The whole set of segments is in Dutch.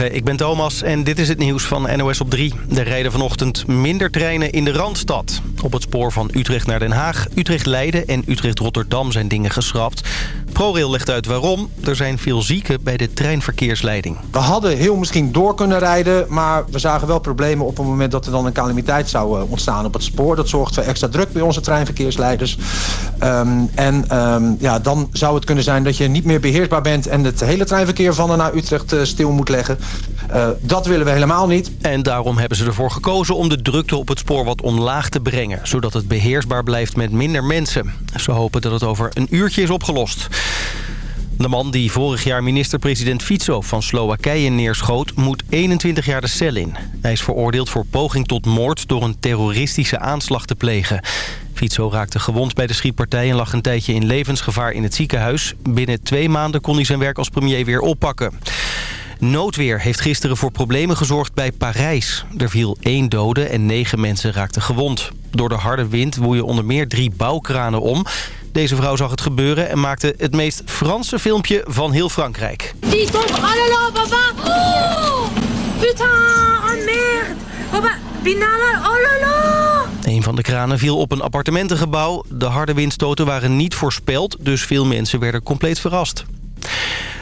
Ik ben Thomas en dit is het nieuws van NOS op 3. Er rijden vanochtend minder treinen in de Randstad. Op het spoor van Utrecht naar Den Haag, Utrecht-Leiden en Utrecht-Rotterdam zijn dingen geschrapt. ProRail legt uit waarom. Er zijn veel zieken bij de treinverkeersleiding. We hadden heel misschien door kunnen rijden, maar we zagen wel problemen op het moment dat er dan een calamiteit zou eh, ontstaan op het spoor. Dat zorgt voor extra druk bij onze treinverkeersleiders. Ehm, en ehm, ja, dan zou het kunnen zijn dat je niet meer beheersbaar bent en het hele treinverkeer van en naar Utrecht uh, stil moet leggen. Uh, dat willen we helemaal niet. En daarom hebben ze ervoor gekozen om de drukte op het spoor wat omlaag te brengen. Zodat het beheersbaar blijft met minder mensen. Ze hopen dat het over een uurtje is opgelost. De man die vorig jaar minister-president Fico van Slowakije neerschoot... moet 21 jaar de cel in. Hij is veroordeeld voor poging tot moord door een terroristische aanslag te plegen. Fico raakte gewond bij de schietpartij en lag een tijdje in levensgevaar in het ziekenhuis. Binnen twee maanden kon hij zijn werk als premier weer oppakken. Noodweer heeft gisteren voor problemen gezorgd bij Parijs. Er viel één dode en negen mensen raakten gewond. Door de harde wind woeien onder meer drie bouwkranen om. Deze vrouw zag het gebeuren en maakte het meest Franse filmpje van heel Frankrijk. Die tombe, oh là là, papa! Oh! Putain, oh merde! Papa, binala, oh là là! Een van de kranen viel op een appartementengebouw. De harde windstoten waren niet voorspeld, dus veel mensen werden compleet verrast.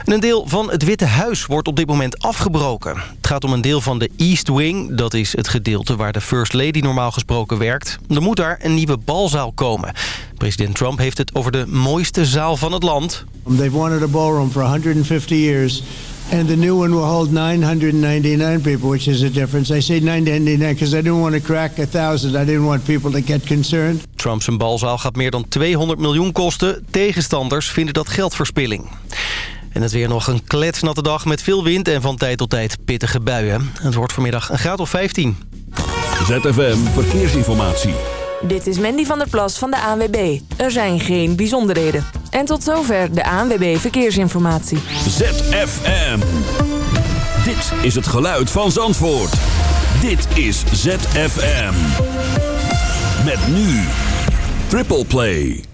Een deel van het Witte Huis wordt op dit moment afgebroken. Het gaat om een deel van de East Wing. Dat is het gedeelte waar de First Lady normaal gesproken werkt. Er moet daar een nieuwe balzaal komen. President Trump heeft het over de mooiste zaal van het land. They've wanted a ballroom for 150 years. And the new one will hold 999 people, which is a difference. I say 999 because I didn't want to crack a thousand. I didn't want people to get concerned. Trump's balzaal gaat meer dan 200 miljoen kosten. Tegenstanders vinden dat geldverspilling. En het weer nog een kletsnatte dag met veel wind en van tijd tot tijd pittige buien. Het wordt vanmiddag een graad of 15. ZFM Verkeersinformatie. Dit is Mandy van der Plas van de ANWB. Er zijn geen bijzonderheden. En tot zover de ANWB Verkeersinformatie. ZFM. Dit is het geluid van Zandvoort. Dit is ZFM. Met nu Triple Play.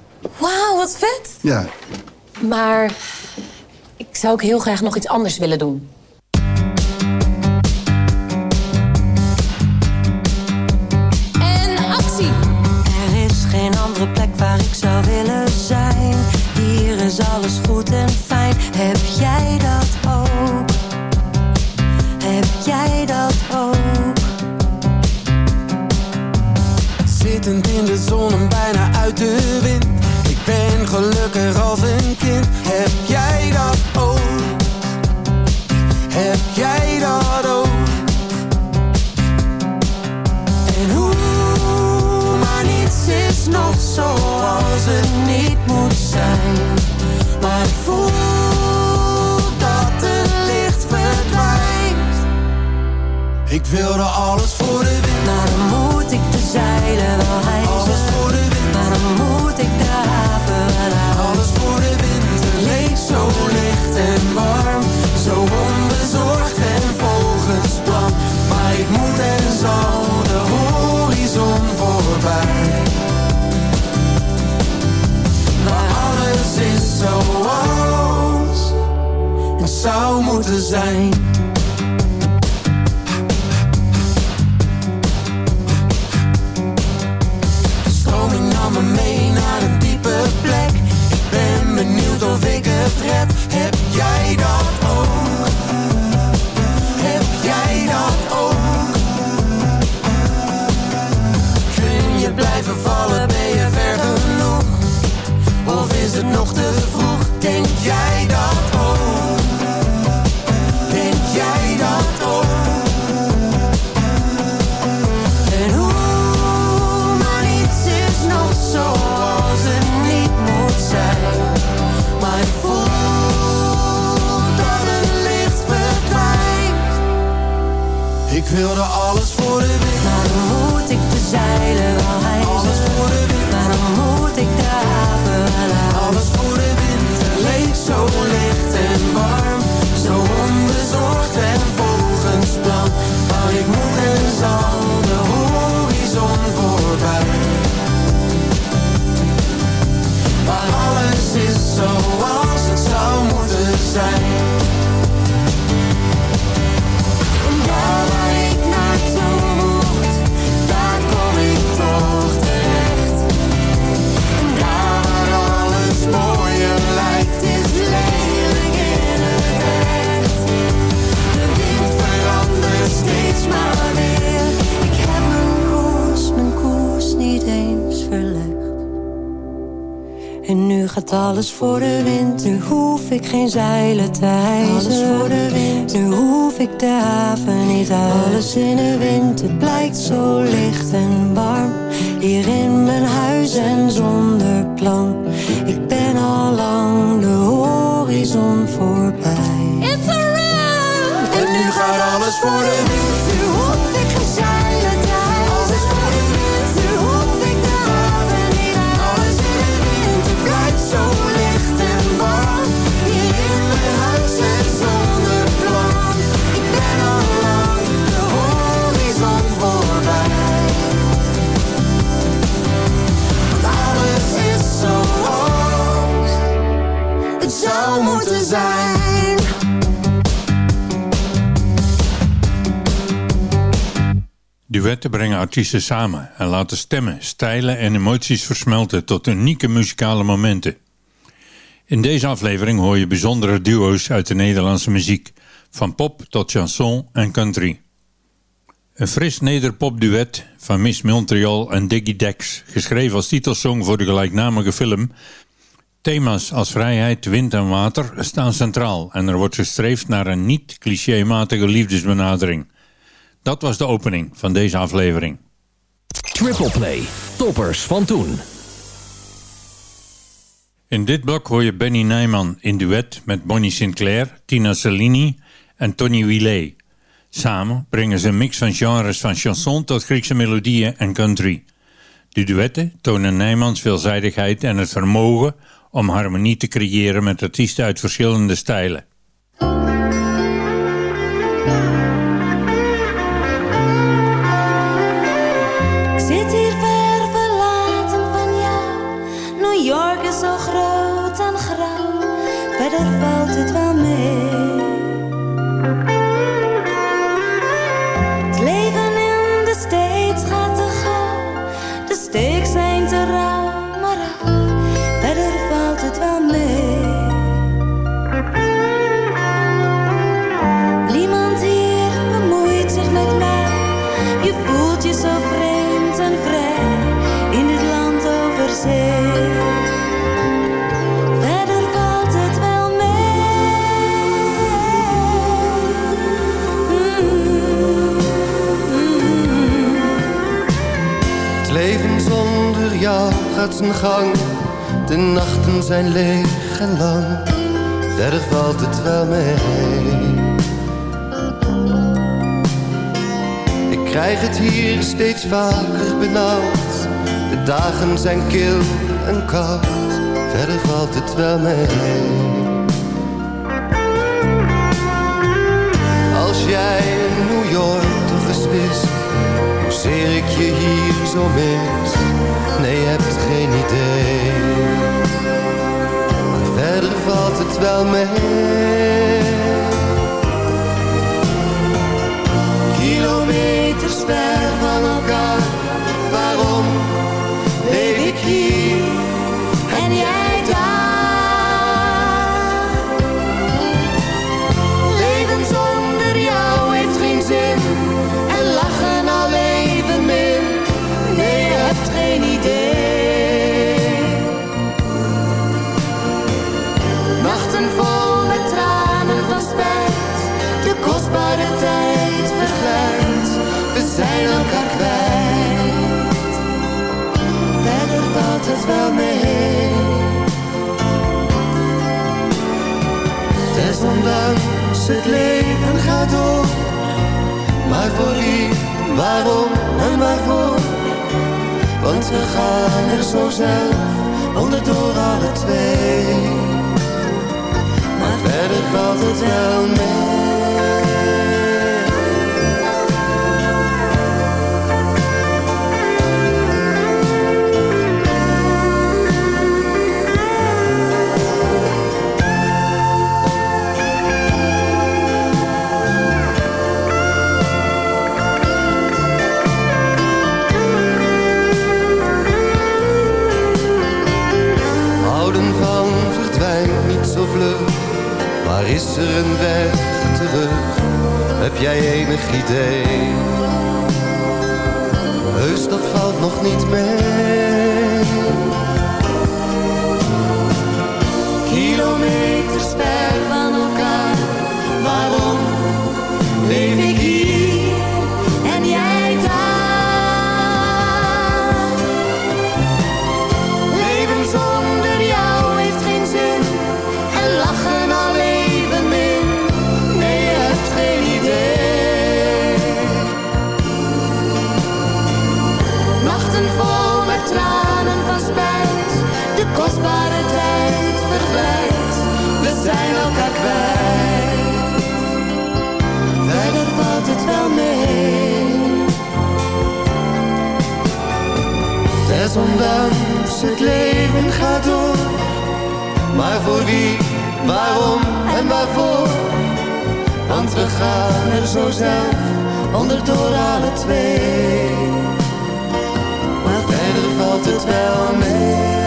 Wauw, wat vet. Ja. Maar ik zou ook heel graag nog iets anders willen doen. En actie! Er is geen andere plek waar ik zou willen zijn. Hier is alles goed en fijn. Heb jij dat ook? Heb jij dat ook? Zittend in de zon en bijna uit de wind. Als een kind. Heb jij dat ook? Heb jij dat ook? En hoe, maar niets is nog zoals het niet moet zijn. Maar ik voel dat het licht verdwijnt. Ik wilde alles voor de wind. Maar dan moet ik de zeilen wel. Alles voor de wind. Maar dan moet ik de zo licht en warm. Zo onbezorgd en volgens plan. Maar ik moet en zal de horizon voorbij. Maar alles is zoals het zou moeten zijn. Het red. Gaat alles voor de wind. Nu hoef ik geen zeilen te hijsen. Alles voor de wind. Nu hoef ik de haven niet uit. Alles in de wind. Het blijkt zo licht en warm. Hier in mijn huis en zonder plan. Ik ben al lang de horizon voorbij. It's a wrap! En nu gaat alles voor de wind. Duetten brengen artiesten samen en laten stemmen, stijlen en emoties versmelten tot unieke muzikale momenten. In deze aflevering hoor je bijzondere duo's uit de Nederlandse muziek, van pop tot chanson en country. Een fris nederpopduet van Miss Montreal en Diggy Dex, geschreven als titelsong voor de gelijknamige film. Thema's als vrijheid, wind en water staan centraal en er wordt gestreefd naar een niet clichématige liefdesbenadering. Dat was de opening van deze aflevering. Triple Play. Toppers van toen. In dit blok hoor je Benny Nijman in duet met Bonnie Sinclair, Tina Cellini en Tony Willet. Samen brengen ze een mix van genres van chanson tot Griekse melodieën en country. De duetten tonen Nijmans veelzijdigheid en het vermogen om harmonie te creëren met artiesten uit verschillende stijlen. De nachten zijn leeg en lang. Verder valt het wel mee. Ik krijg het hier steeds vaker benauwd. De dagen zijn kil en koud. Verder valt het wel mee. Als jij in New York toch eens wist Hoezeer ik je hier zo mis Nee, je hebt geen idee. Maar verder valt het wel mee door Maar voor wie, waarom en waarvoor? Want we gaan er zo zelf onderdoor alle twee. Maar verder valt het wel mee. Is er een weg terug? Heb jij enig idee? Heus, dat valt nog niet mee. Waarom en waarvoor? Want we gaan er zo zelf onderdoor alle twee. Maar verder valt het wel mee.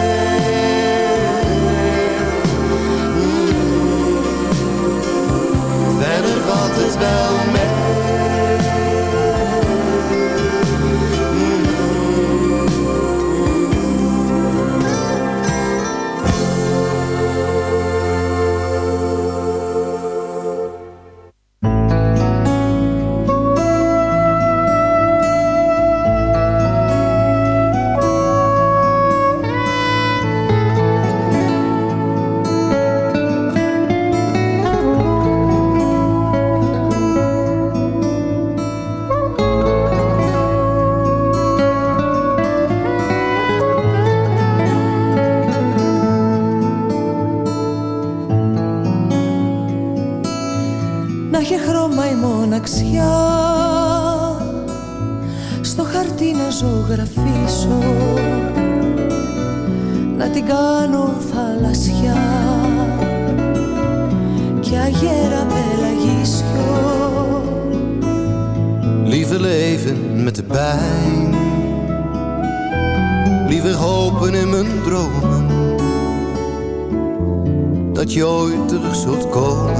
dat je ooit terug zult komen.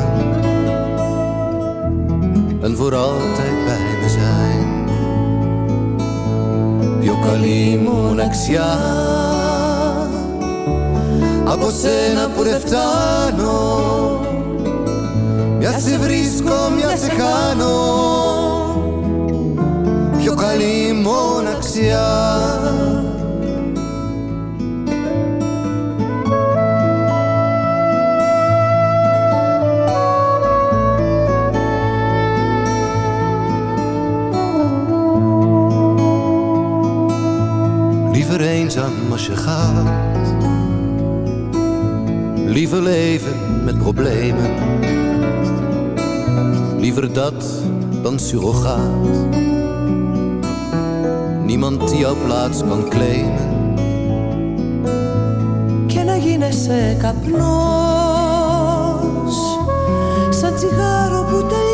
En voor altijd bij me zijn. μοναξιά από σένα που δεν φτάνω Μια σε βρίσκω, μια σε χάνω Πιο καλή μοναξιά Niemand die jouw plaats kan claimen. Και να γίνεσαι καπνός Σαν τσιγάρο που τελειώνει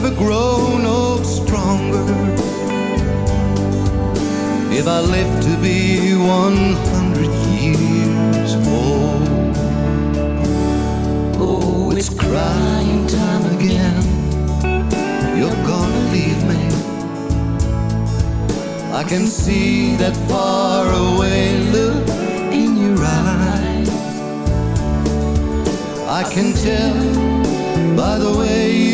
never grow no stronger if I live to be 100 years old. Oh, it's crying time again. You're gonna leave me. I can see that far away look in your eyes. I can tell by the way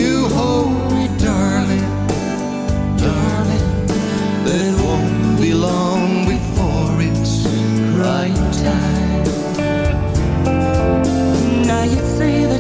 say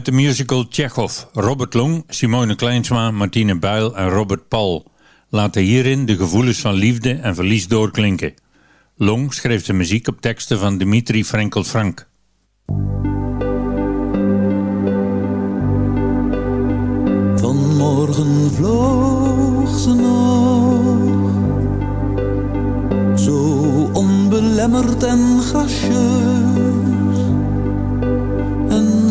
Uit de musical Chekhov, Robert Long, Simone Kleinsma, Martine Buil en Robert Paul laten hierin de gevoelens van liefde en verlies doorklinken. Long schreef de muziek op teksten van Dimitri Frenkel Frank. Vanmorgen vloog ze nog Zo onbelemmerd en gracieus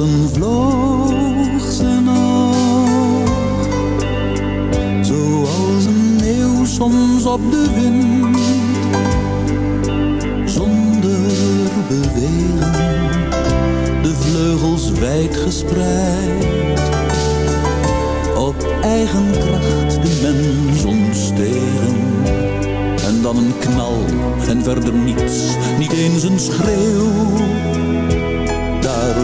Vanmorgen vloog ze nog. Zoals een leeuw soms op de wind. Zonder bewegen, de vleugels wijd gespreid. Op eigen kracht de mens ontstegen. En dan een knal en verder niets, niet eens een schreeuw.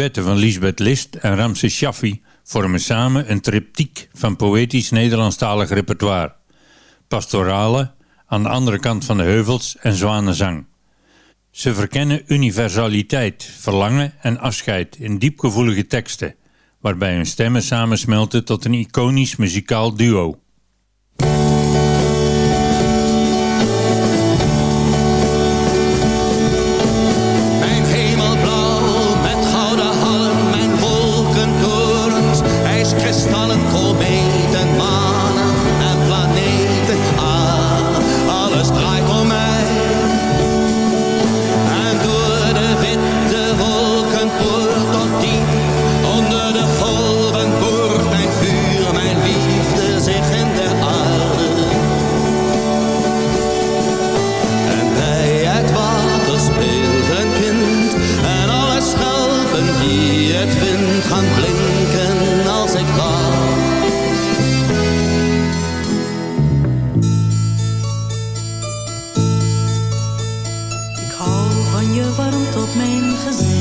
Duetten van Lisbeth List en Ramses Shaffi vormen samen een triptiek van poëtisch Nederlandstalig repertoire. Pastorale, aan de andere kant van de heuvels en zwanenzang. Ze verkennen universaliteit, verlangen en afscheid in diepgevoelige teksten, waarbij hun stemmen samensmelten tot een iconisch muzikaal duo.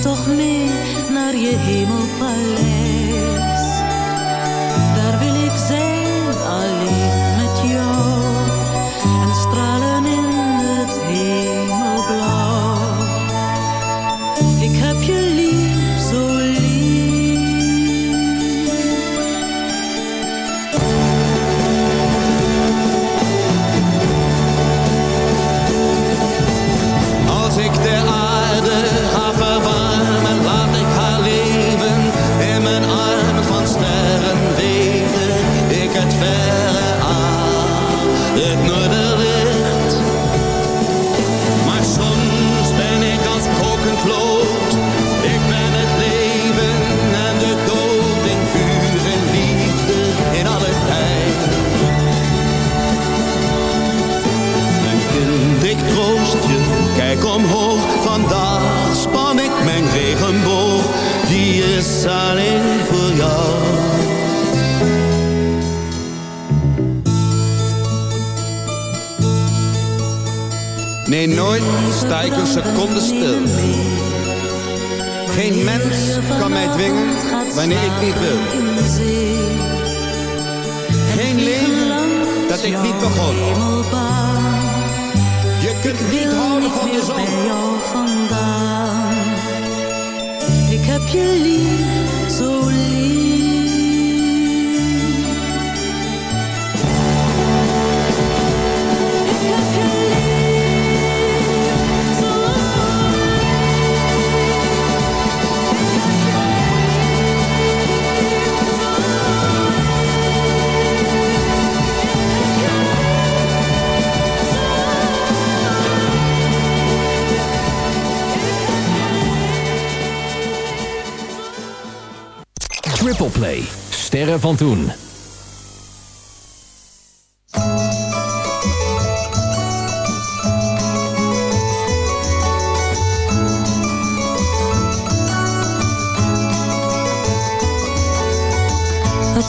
Toch mee naar je hemelpaleis. Daar wil ik zijn, alleen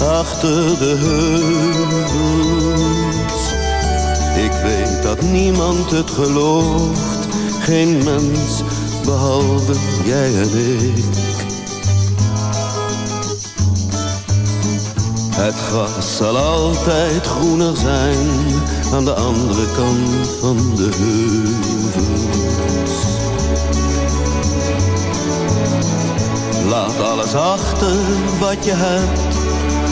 achter de heuvels. Ik weet dat niemand het gelooft, geen mens, behalve jij en ik. Het gras zal altijd groener zijn, aan de andere kant van de heuvels. Laat alles achter wat je hebt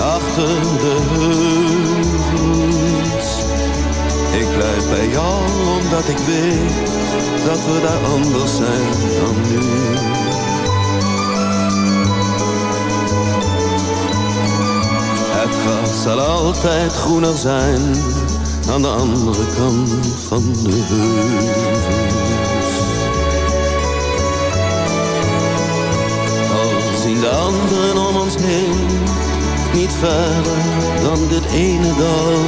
achter de heuvels. Ik blijf bij jou, omdat ik weet, dat we daar anders zijn dan nu. Het gras zal altijd groener zijn, aan de andere kant van de heuvels. Al dalen om ons heen, niet verder dan dit ene dal.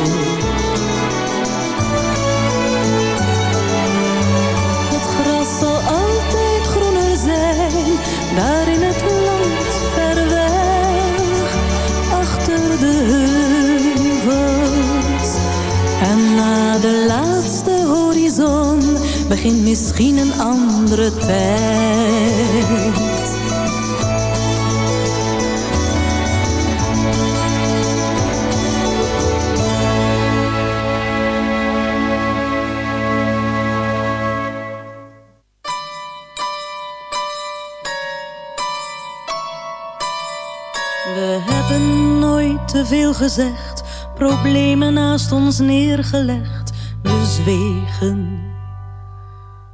Het gras zal altijd groener zijn, daar in het land ver weg, achter de heuvels. En na de laatste horizon begint misschien een andere tijd. Gezegd, problemen naast ons neergelegd, we zwegen.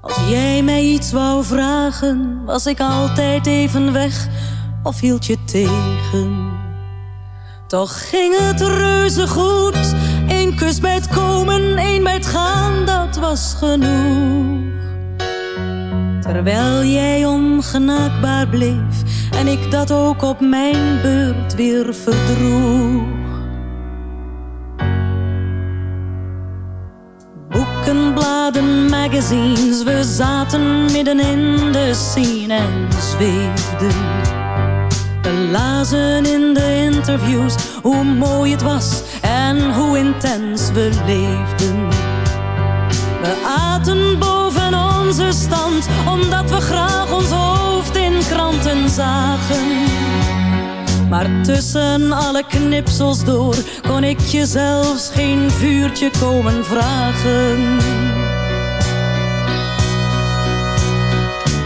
Als jij mij iets wou vragen, was ik altijd even weg of hield je tegen. Toch ging het reuze goed, één kus bij het komen, één bij het gaan, dat was genoeg. Terwijl jij ongenaakbaar bleef en ik dat ook op mijn beurt weer verdroeg. Magazines, we zaten midden in de scene en zweefden. We lazen in de interviews hoe mooi het was en hoe intens we leefden. We aten boven onze stand, omdat we graag ons hoofd in kranten zagen. Maar tussen alle knipsels door kon ik je zelfs geen vuurtje komen vragen.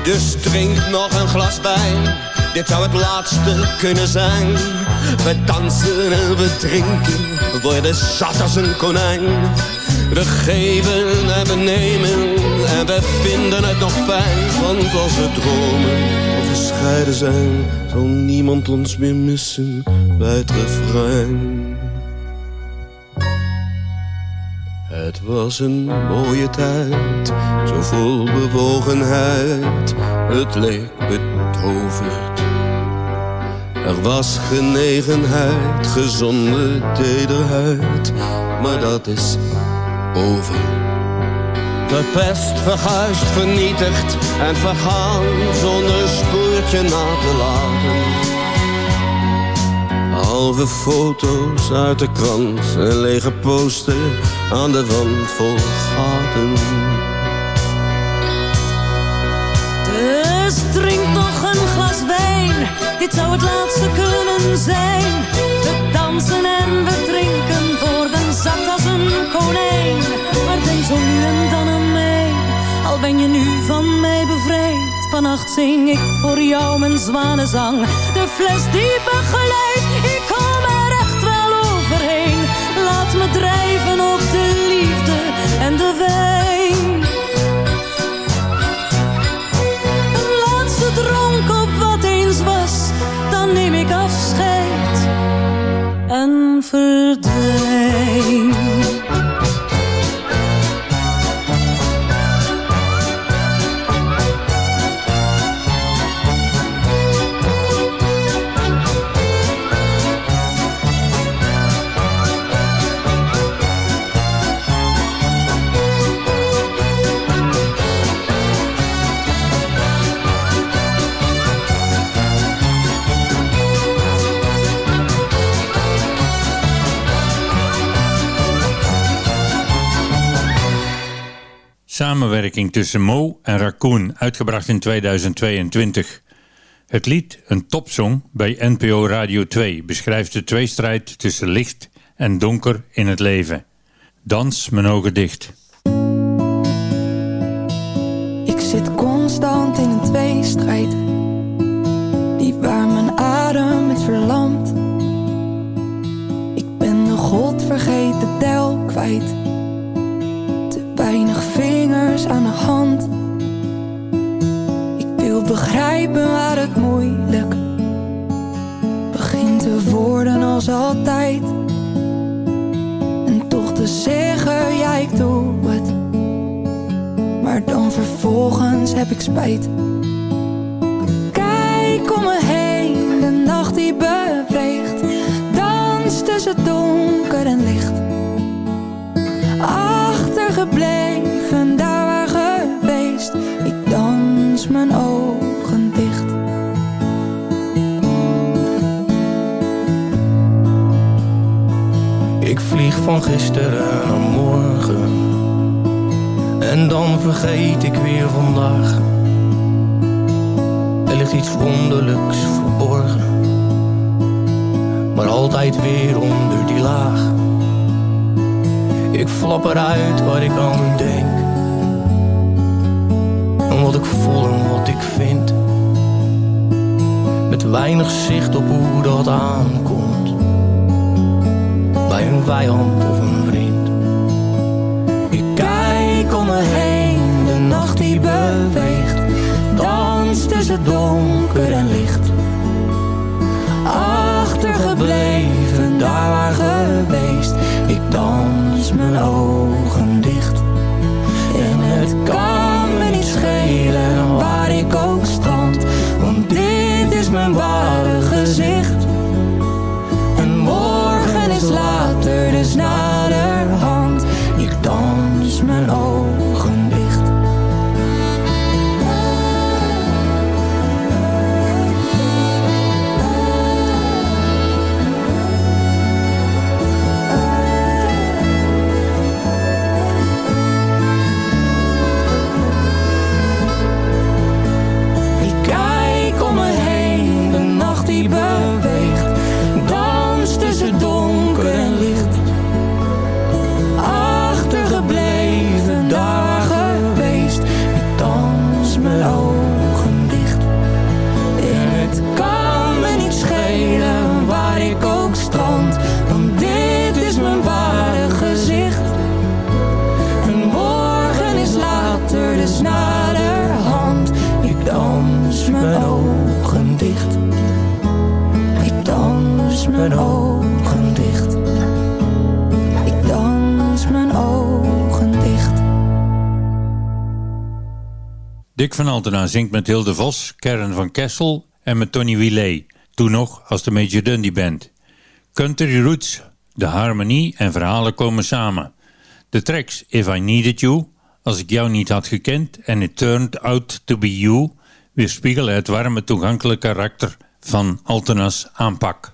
Dus drink nog een glas wijn, dit zou het laatste kunnen zijn. We dansen en we drinken, worden zat als een konijn. We geven en we nemen en we vinden het nog fijn. Want als we dromen of we scheiden zijn, zal niemand ons meer missen bij het refrein. Het was een mooie tijd, zo vol bewogenheid. Het leek betoverd. Er was genegenheid, gezonde tederheid. Maar dat is over. Verpest, verguisd, vernietigd en vergaan zonder spoortje na te laten. Halve foto's uit de krant, een lege poster aan de wand vol gaten. Dus drink nog een glas wijn, dit zou het laatste kunnen zijn. We dansen en we drinken, worden zat als een konijn. Maar denk zo nu en dan aan mij, al ben je nu van mij bevrijd. Vannacht zing ik voor jou mijn zwanenzang. De fles die begeleidt, ik kom er echt wel overheen. Laat me drijven op de liefde en de wijn. Samenwerking tussen Mo en Raccoon, uitgebracht in 2022. Het lied, een topsong bij NPO Radio 2, beschrijft de tweestrijd tussen licht en donker in het leven. Dans mijn ogen dicht. Ik zit constant in een tweestrijd Die waar mijn adem het verlamt Ik ben de godvergeten tel kwijt Te weinig aan de hand Ik wil begrijpen waar het moeilijk Begint te worden als altijd En toch te zeggen, ja ik doe het maar dan vervolgens heb ik spijt. Kijk om me heen, de nacht die die beweegt. Dans tussen donker en licht. Achtergebleven, van gisteren naar morgen. En dan vergeet ik weer vandaag. Er ligt iets wonderlijks verborgen. Maar altijd weer onder die laag. Ik flap eruit wat ik aan denk. En wat ik voel en wat ik vind. Met weinig zicht op hoe dat aankomt. Een vijand of een vriend. Ik kijk om me heen, de nacht die beweegt. Dans tussen donker en licht. Achtergebleven, daar waar geweest. Ik dans mijn ogen Van Altena zingt met Hilde Vos, Karen van Kessel en met Tony Willet. Toen nog als de Major Dundee Band. Country Roots, de harmonie en verhalen komen samen. De tracks If I Needed You, Als ik jou niet had gekend en It Turned Out To Be You weerspiegelen het warme toegankelijke karakter van Altena's aanpak.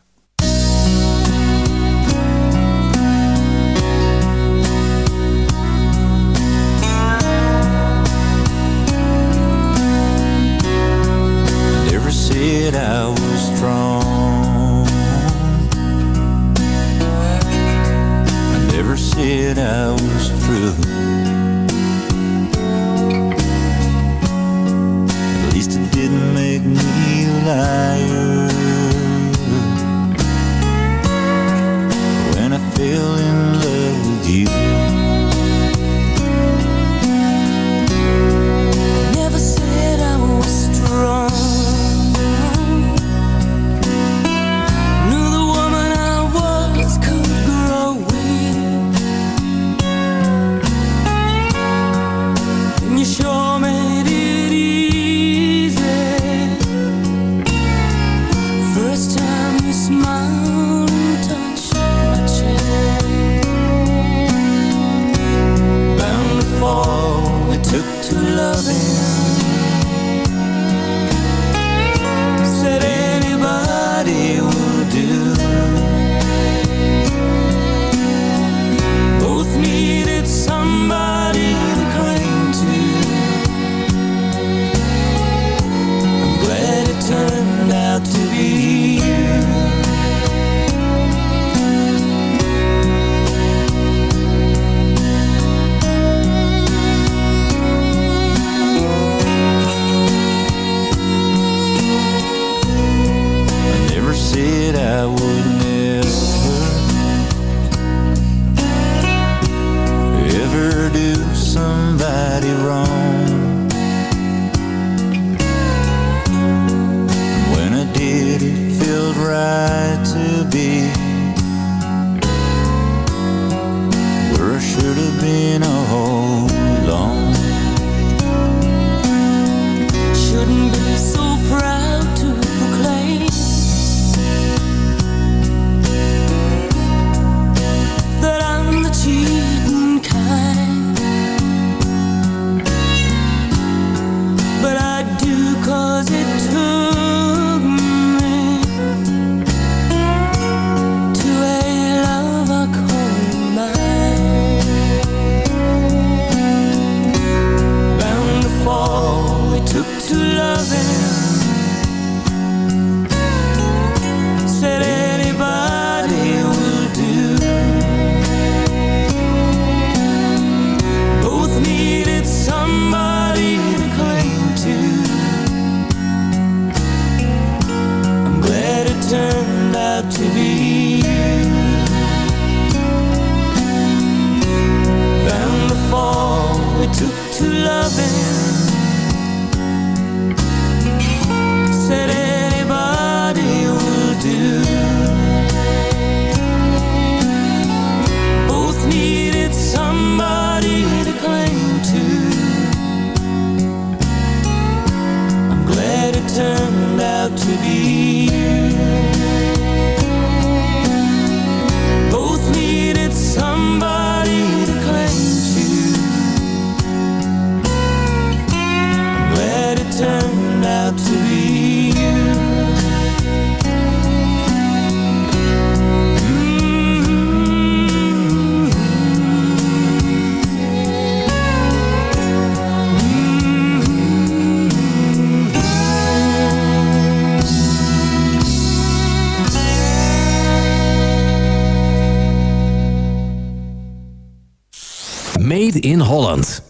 Holland.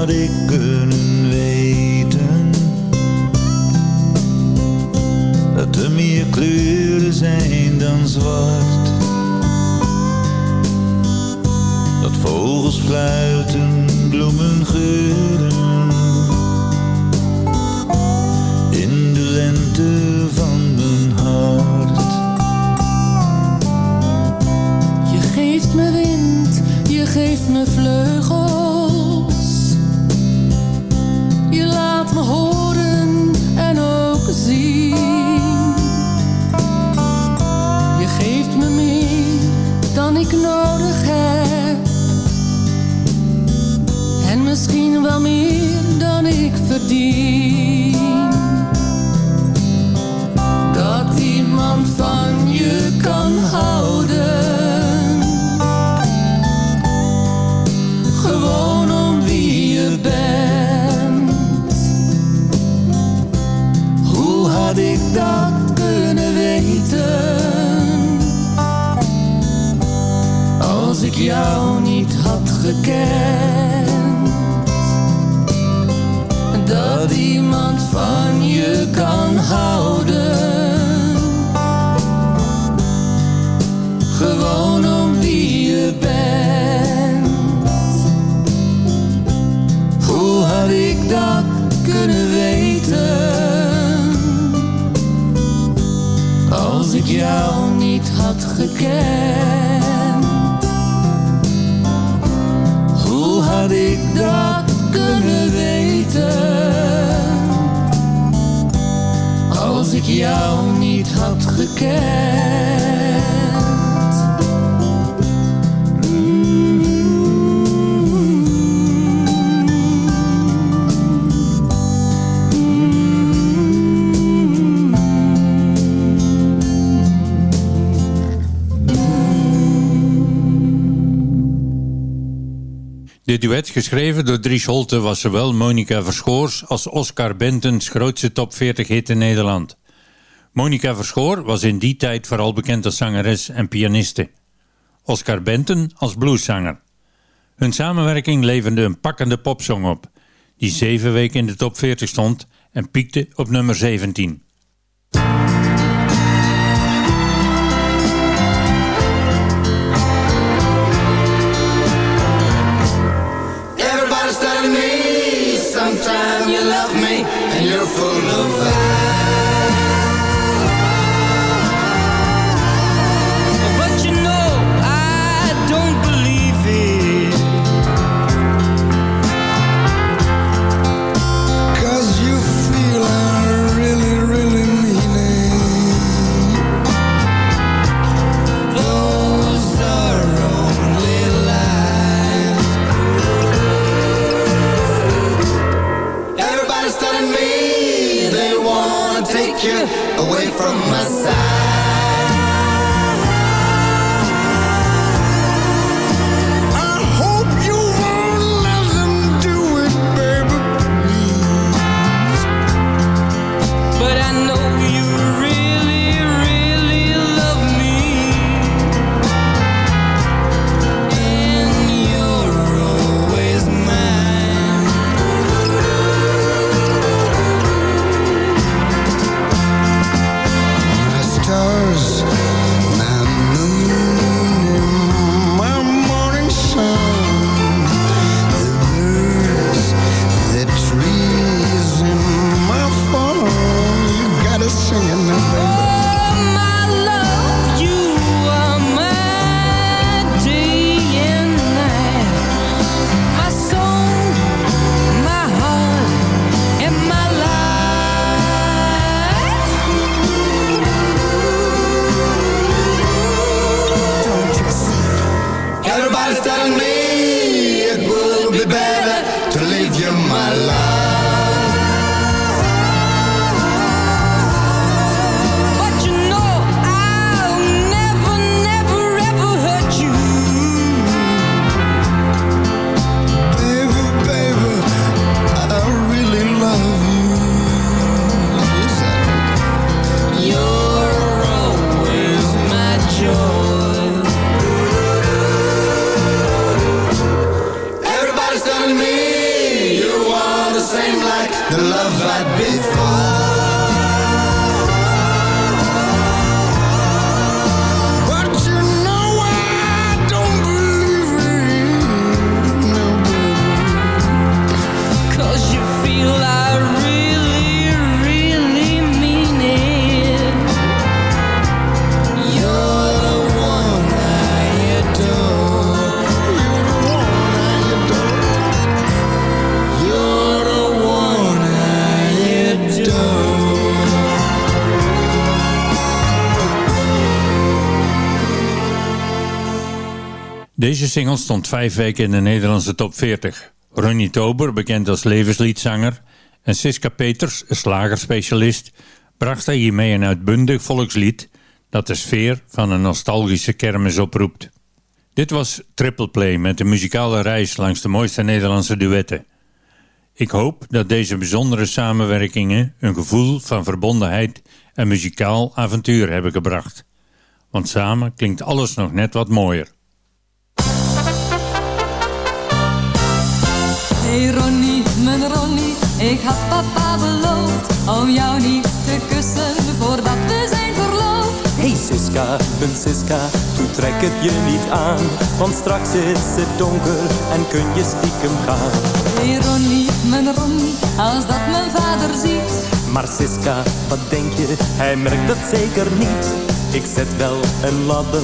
not ignorant. jou niet had gekend. De duet, geschreven door Dries Holte, was zowel Monica Verschoors als Oscar Bentens grootste top 40 hit in Nederland. Monica Verschoor was in die tijd vooral bekend als zangeres en pianiste. Oscar Benten als blueszanger. Hun samenwerking leverde een pakkende popsong op, die zeven weken in de top 40 stond en piekte op nummer 17. Deze single stond vijf weken in de Nederlandse top 40. Ronnie Tober, bekend als levensliedzanger, en Siska Peters, een slagerspecialist, brachten hiermee een uitbundig volkslied dat de sfeer van een nostalgische kermis oproept. Dit was Triple Play met een muzikale reis langs de mooiste Nederlandse duetten. Ik hoop dat deze bijzondere samenwerkingen een gevoel van verbondenheid en muzikaal avontuur hebben gebracht. Want samen klinkt alles nog net wat mooier. Hey Ronnie, mijn Ronnie, ik had papa beloofd om jou niet te kussen voordat we zijn verloofd. Hey Siska, mijn Siska, toe trek het je niet aan. Want straks is het donker en kun je stiekem gaan. Hey Ronnie, mijn Ronnie, als dat mijn vader ziet. Maar Siska, wat denk je, hij merkt het zeker niet. Ik zet wel een ladder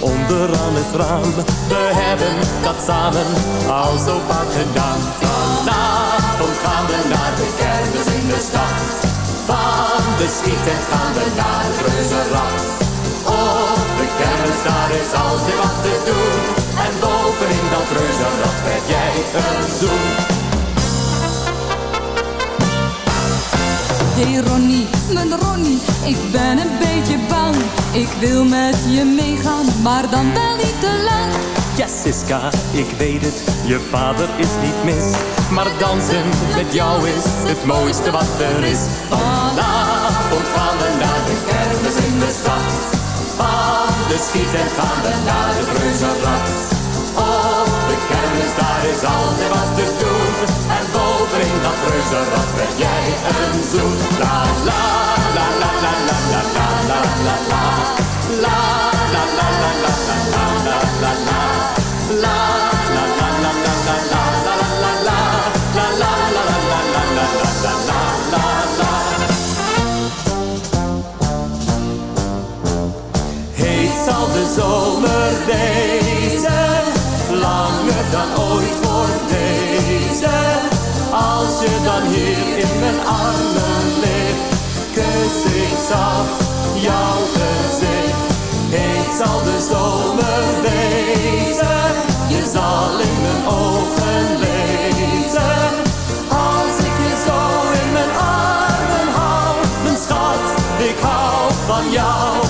onderaan het raam. We hebben dat samen al zo vaak gedaan. Vanavond gaan we naar de kermis in de stad. Van de schieten gaan we naar het reuzenrad. Op de kermis daar is altijd wat te doen. En bovenin dat reuzenrad krijg jij een zoen. Hey Ronnie, mijn Ronnie, ik ben een beetje bang. Ik wil met je meegaan, maar dan wel niet te lang. Ja, Siska, ik weet het, je vader is niet mis. Maar dansen met jou is het mooiste wat er is. Vanavond gaan we naar de kermis in de stad. Van de schieten gaan we naar het reuzenrad. Op de kermis, daar is altijd wat te doen. En bovenin dat reuzenrad krijg jij een zoen. la la la la la. la. Ik jouw gezicht. Heet zal de zomer wezen, je zal in mijn ogen lezen. Als ik je zo in mijn armen hou, mijn schat, ik hou van jou.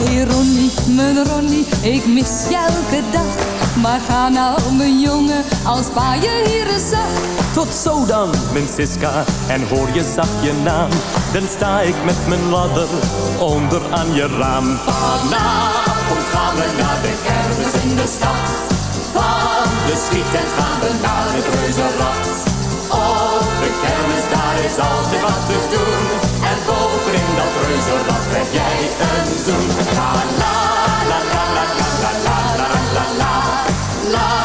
Hey Ronnie, mijn Ronnie, ik mis je elke dag. Maar ga nou, mijn jongen, als pa je hier eens zag. Tot zo dan, mijn Siska, en hoor je zacht je naam. Dan sta ik met mijn ladder onder aan je raam. Vanavond gaan we naar de kermis in de stad. Van de schieten gaan we naar het reuzenrad. Op de kermis, daar is altijd wat te doen. En bovenin dat reuzenrad krijg jij een zoen. La la la la la la la la la la la. La la la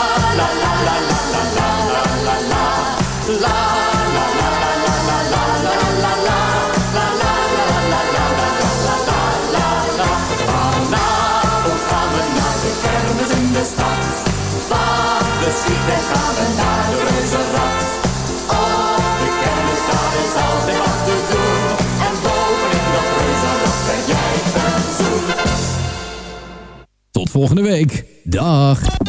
volgende week. Dag.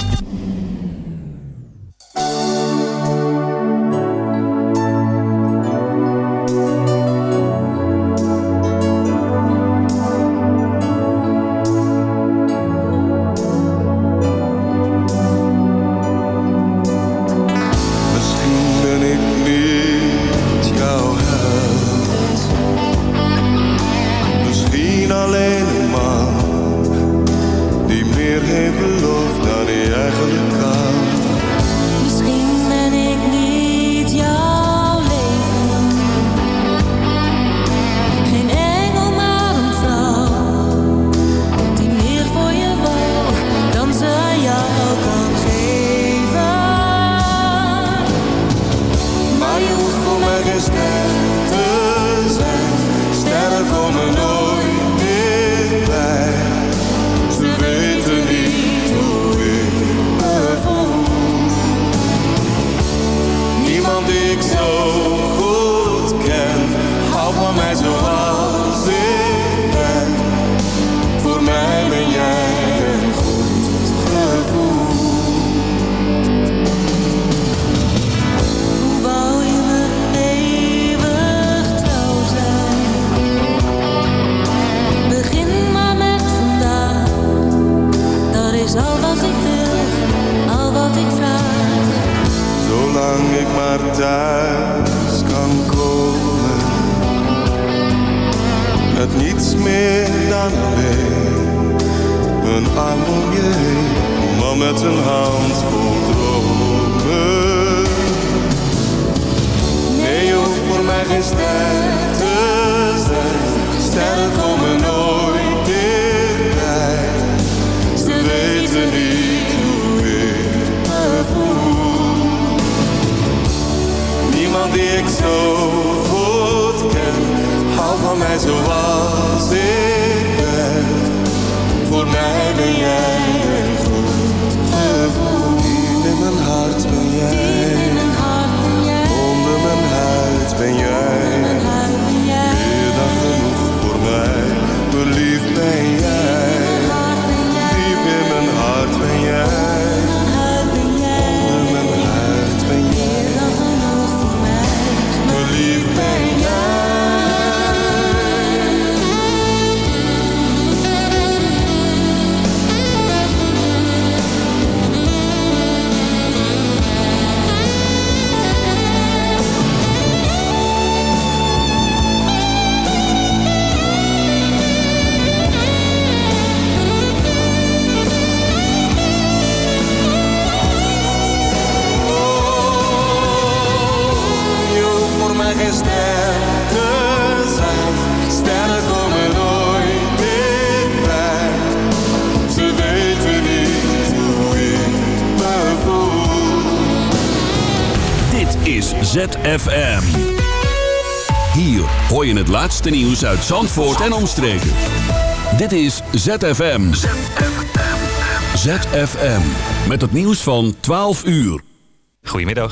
Een arm om je heen, maar met een hand vol dromen. Nee, je hoeft voor mij geen ster te zijn. Sterren komen nooit dichtbij. Ze weten niet hoe ik me voel. Niemand die ik zo goed ken, houdt van mij zoals ik. Voor mij ben jij een goed gevoel. Hier in mijn hart ben jij. Onder mijn huid ben jij. Meer dan genoeg voor mij. Verliefd ben jij. Hoeft voor mij geen ster te zijn. Sterren komen nooit dichtbij. Ze weten niet hoe ik me voel. Dit is ZFM. Hier hoor je het laatste nieuws uit Zandvoort en omstreken. Dit is ZFM. ZFM. Met het nieuws van 12 uur. Goedemiddag,